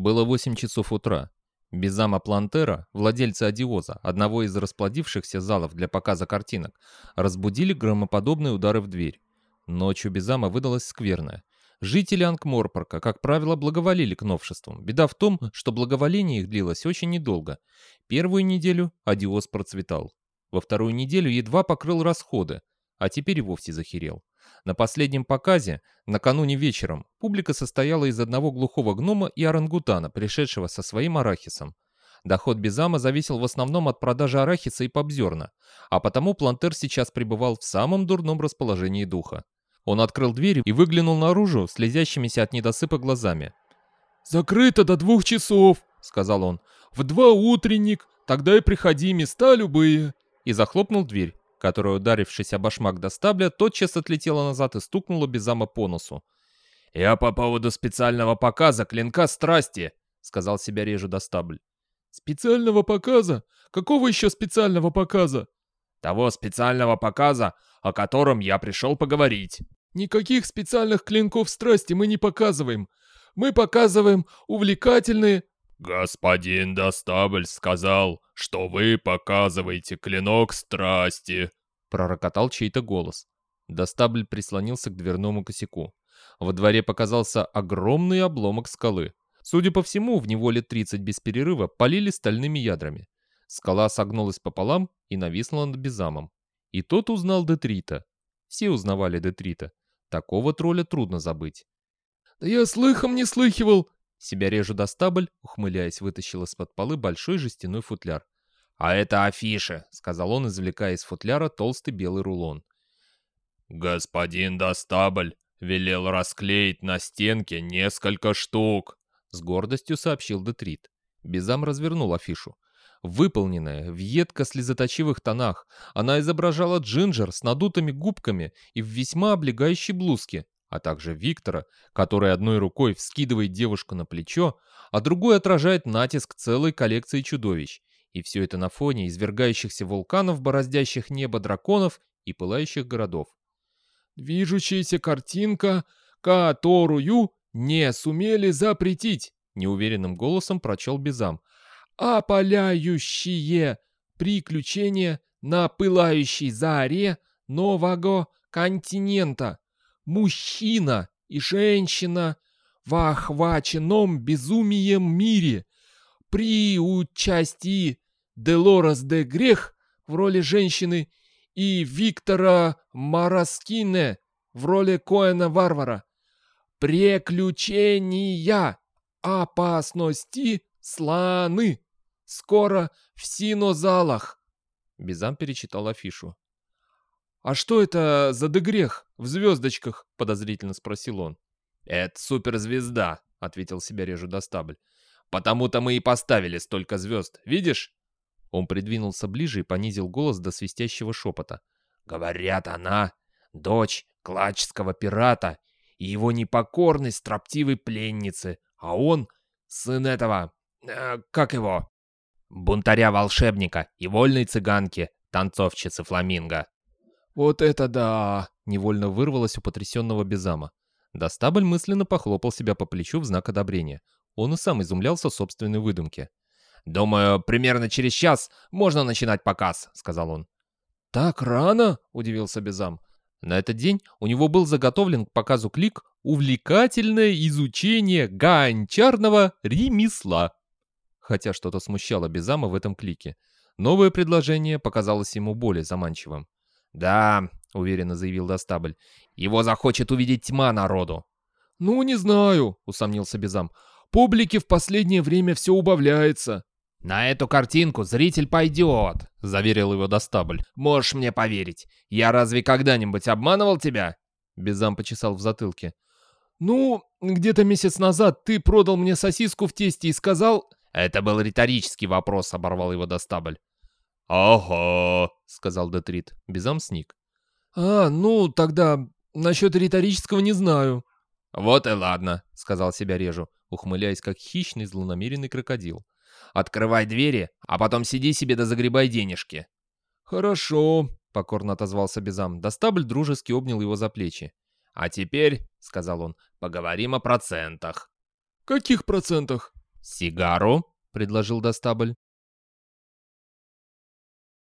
Было 8 часов утра. Безама Плантера, владельца Адиоза, одного из расплодившихся залов для показа картинок, разбудили громоподобные удары в дверь. Ночью Безама выдалась скверная. Жители Ангморпорка, как правило, благоволили к новшествам. Беда в том, что благоволение их длилось очень недолго. Первую неделю Адиоз процветал. Во вторую неделю едва покрыл расходы, а теперь и вовсе захерел. На последнем показе, накануне вечером, публика состояла из одного глухого гнома и орангутана, пришедшего со своим арахисом. Доход Безама зависел в основном от продажи арахиса и побзерна, а потому Плантер сейчас пребывал в самом дурном расположении духа. Он открыл дверь и выглянул наружу слезящимися от недосыпа глазами. «Закрыто до двух часов», — сказал он. «В два утренник, тогда и приходи, места любые». И захлопнул дверь которая, ударившись о башмак до стабля, тотчас отлетела назад и стукнула Безама по носу. «Я по поводу специального показа клинка страсти», — сказал себя режу до стабль. «Специального показа? Какого еще специального показа?» «Того специального показа, о котором я пришел поговорить». «Никаких специальных клинков страсти мы не показываем. Мы показываем увлекательные...» «Господин Достабль сказал, что вы показываете клинок страсти», — пророкотал чей-то голос. Достабль прислонился к дверному косяку. Во дворе показался огромный обломок скалы. Судя по всему, в него лет 30 без перерыва полили стальными ядрами. Скала согнулась пополам и нависла над Безамом. И тот узнал Детрита. Все узнавали Детрита. Такого тролля трудно забыть. «Да я слыхом не слыхивал!» Себя режу до стабль, ухмыляясь, вытащил из-под полы большой жестяной футляр. «А это афиша», — сказал он, извлекая из футляра толстый белый рулон. «Господин Достабль велел расклеить на стенке несколько штук», — с гордостью сообщил Детрит. Безам развернул афишу. Выполненная в едко-слезоточивых тонах, она изображала Джинджер с надутыми губками и в весьма облегающей блузке, а также Виктора, который одной рукой вскидывает девушку на плечо, а другой отражает натиск целой коллекции чудовищ. И все это на фоне извергающихся вулканов, бороздящих небо драконов и пылающих городов. «Движущаяся картинка, которую не сумели запретить», неуверенным голосом прочел Безам. «Опаляющие приключения на пылающей заре нового континента мужчина и женщина в охваченном безумием мире при участии Делорас де Грех в роли женщины и Виктора Мараскине в роли Коэна-варвара. Приключения, опасности, слоны. Скоро в синозалах. Бизам перечитал афишу. «А что это за дегрех в звездочках?» — подозрительно спросил он. «Это суперзвезда», — ответил себе режу Достабль. «Потому-то мы и поставили столько звезд, видишь?» Он придвинулся ближе и понизил голос до свистящего шепота. «Говорят, она — дочь клачского пирата и его непокорной строптивой пленницы, а он — сын этого... Э, как его?» «Бунтаря-волшебника и вольной цыганки, танцовщицы фламинго». «Вот это да!» — невольно вырвалось у потрясенного Безама. Достабль мысленно похлопал себя по плечу в знак одобрения. Он и сам изумлялся собственной выдумке. «Думаю, примерно через час можно начинать показ», — сказал он. «Так рано?» — удивился Безам. На этот день у него был заготовлен к показу клик «Увлекательное изучение гончарного ремесла». Хотя что-то смущало Безама в этом клике. Новое предложение показалось ему более заманчивым. «Да», — уверенно заявил Достабль, — «его захочет увидеть тьма народу». «Ну, не знаю», — усомнился Безам. «Публике в последнее время все убавляется». «На эту картинку зритель пойдет», — заверил его Достабль. «Можешь мне поверить. Я разве когда-нибудь обманывал тебя?» Безам почесал в затылке. «Ну, где-то месяц назад ты продал мне сосиску в тесте и сказал...» «Это был риторический вопрос», — оборвал его Достабль. «Ага», — сказал Детрит. Безам сник. «А, ну, тогда насчет риторического не знаю». «Вот и ладно», — сказал себя Режу, ухмыляясь, как хищный злонамеренный крокодил. «Открывай двери, а потом сиди себе да загребай денежки». «Хорошо», — покорно отозвался Безам. Достабль дружески обнял его за плечи. «А теперь», — сказал он, — «поговорим о процентах». «Каких процентах?» «Сигару?» — предложил Достабль.